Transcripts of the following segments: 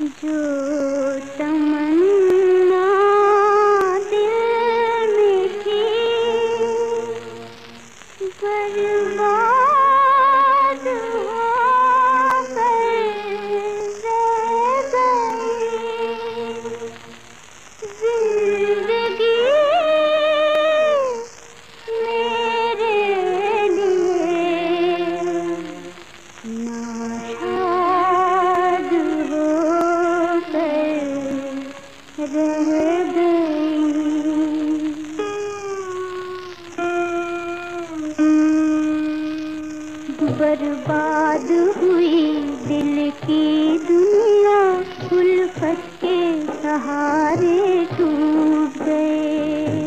जो बर्बाद हुई दिल की दुनिया, उल्फत के सहारे टूट गए।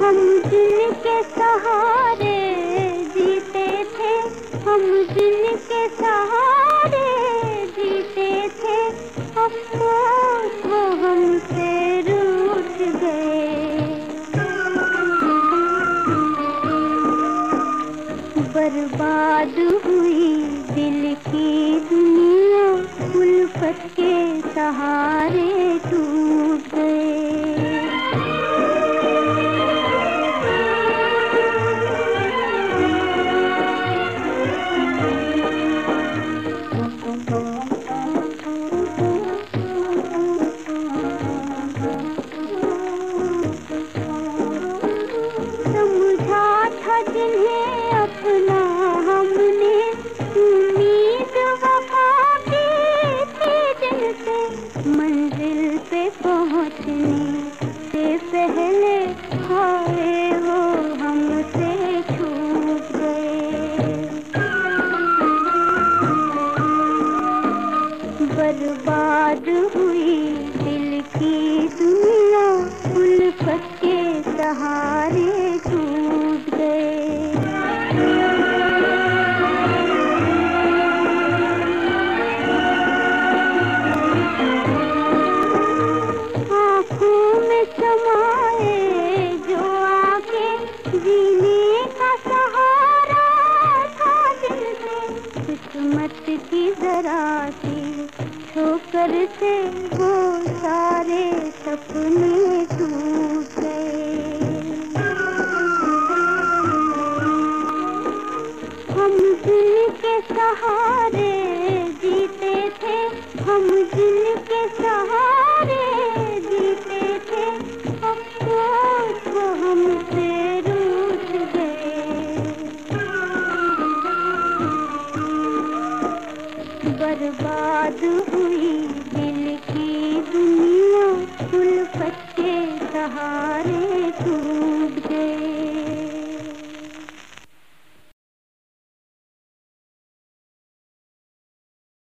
हम दिल के सहारे जीते थे, हम दिल के सहारे बर्बाद हुई दिल की दुनिया उल्फत के सहारे टूट पहुँचने से पहले हाय वो हमसे छूट गए। बर्बाद हुई दिल की दुनिया उल्फत के सहारे जरा सी ठोकर से वो सारे सपने टूट गए। हम दिल के सहारे जीते थे, हम दिल के सहारे बर्बाद हुई।